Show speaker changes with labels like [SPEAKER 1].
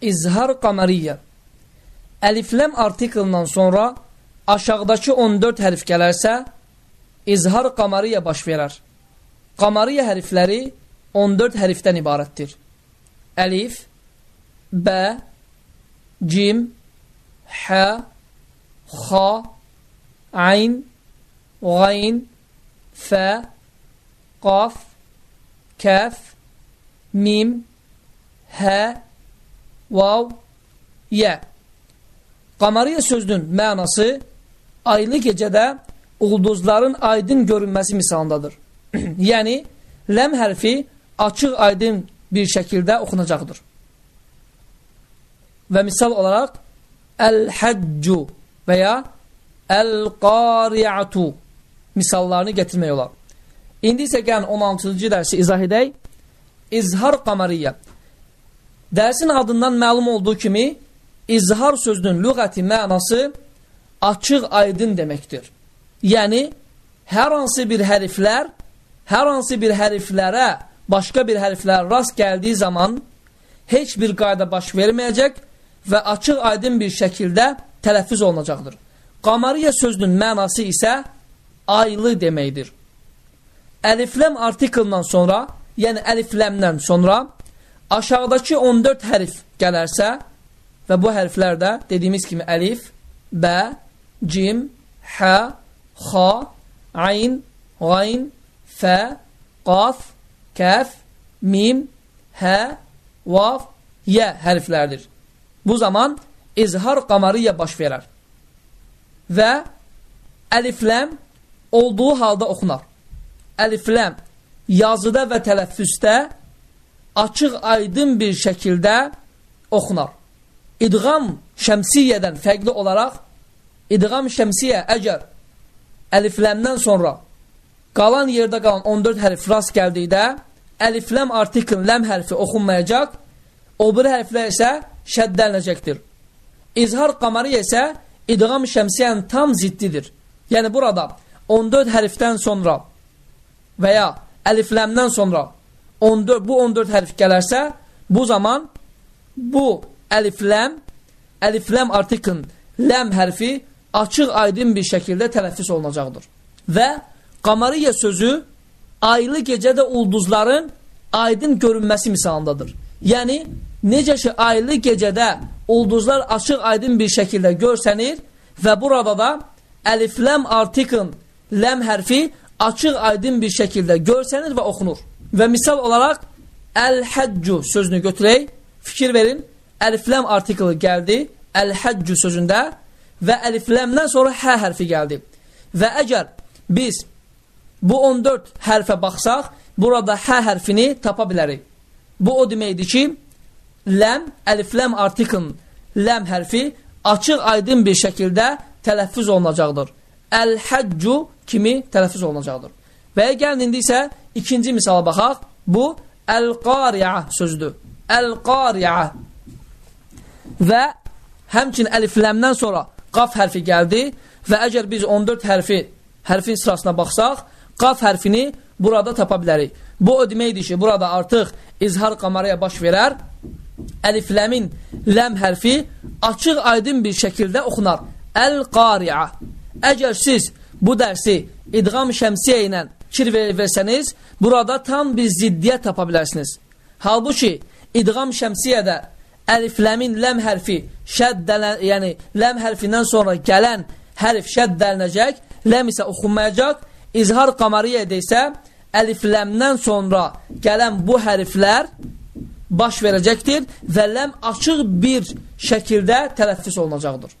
[SPEAKER 1] İzhar qamariyyə. Əlifləm artiklından sonra aşağıdakı 14 hərf gələrsə, izhar qamariyyə baş verər. Qamariyyə hərfləri 14 hərfdən ibarətdir. Əlif, bə, cim, hə, xa, ayn, qayn, fə, qaf, kəf, mim, hə, vav, yə. Qamariyə sözünün mənası aylı gecədə ulduzların aydın görünməsi misalındadır. yəni, ləm hərfi açıq aydın bir şəkildə oxunacaqdır. Və misal olaraq Əl-Həccu və ya Əl-Qari'atu misallarını getirmək olar. İndi isə gəlin 16-cı dərsi izah edək. İzhar qamariyyə. Dərsin adından məlum olduğu kimi, izhar sözünün lüğəti mənası açıq aydın deməkdir. Yəni, hər hansı bir hərflər, hər hansı bir hərflərə, başqa bir hərflərə rast gəldiyi zaman heç bir qayda baş verməyəcək və açıq aydın bir şəkildə tələffüz olunacaqdır. Qamariyə sözünün mənası isə aylı deməkdir. Əlifləm artiklından sonra, yəni əlifləmdən sonra aşağıdakı 14 hərf gələrsə və bu hərflər də dediyimiz kimi əlif, bə, cim, hə, xa, ayn, qayn, fə, qaf, kəf, mim, hə, vav, yə hərflərdir. Bu zaman izhar qamariyyə baş verər. Və əlifləm olduğu halda oxunar. Əlifləm yazıda və tələffüzdə açıq aydın bir şəkildə oxunar. İdğam şəmsiyyədən fərqli olaraq idğam şəmsiyyə əgər əlifləmdən sonra qalan yerdə qalan 14 hərf rast gəldikdə əlifləm artikl ləm hərfi oxunmayacaq, o bir hərflər isə şəddələnəcəkdir. İzhar qamari isə idğam şəmsiyyənin tam ziddidir. Yəni burada 14 hərfdən sonra və ya əlifləmdən sonra 14, bu 14 hərf gələrsə, bu zaman bu əlifləm, əlifləm artiklın ləm hərfi açıq aydın bir şəkildə tələffüs olunacaqdır. Və qamariyə sözü aylı gecədə ulduzların aydın görünməsi misalındadır. Yəni, necə ki, aylı gecədə ulduzlar açıq aydın bir şəkildə görsənir və burada da əlifləm artiklın ləm hərfi açıq aydın bir şəkildə görsənir və oxunur. Və misal olaraq Əl-Həccu sözünü götürək, fikir verin, əlifləm artiklı gəldi Əl-Həccu sözündə və əlifləmdən sonra hə hərfi gəldi. Və əgər biz bu 14 hərfə baxsaq, burada hə hərfini tapa bilərik. Bu o deməkdir ki, ləm, əlifləm artiklın ləm hərfi açıq aydın bir şəkildə tələffüz olunacaqdır. Əl-Həccu kimi tələffüz olunacaqdır. Və gəlin indi isə ikinci misala baxaq. Bu, əl-qariyə sözüdür. Əl-qariyə. Və həmçin əlifləmdən sonra qaf hərfi gəldi və əgər biz 14 hərfi, hərfin sırasına baxsaq, qaf hərfini burada tapa bilərik. Bu o deməkdir ki, burada artıq izhar qamaraya baş verər. Əlifləmin ləm hərfi açıq aydın bir şəkildə oxunar. Əl-qariyə. Əgər siz bu dərsi idğam şəmsiyə ilə fikir versəniz, burada tam bir ziddiyyət tapa bilərsiniz. Halbuki, idğam şəmsiyyədə əlifləmin ləm hərfi şəddələn, yəni ləm hərfindən sonra gələn hərf şəddələnəcək, ləm isə oxunmayacaq, izhar qamariyədə isə əlifləmdən sonra gələn bu hərflər baş verəcəkdir və ləm açıq bir şəkildə tələffüs olunacaqdır.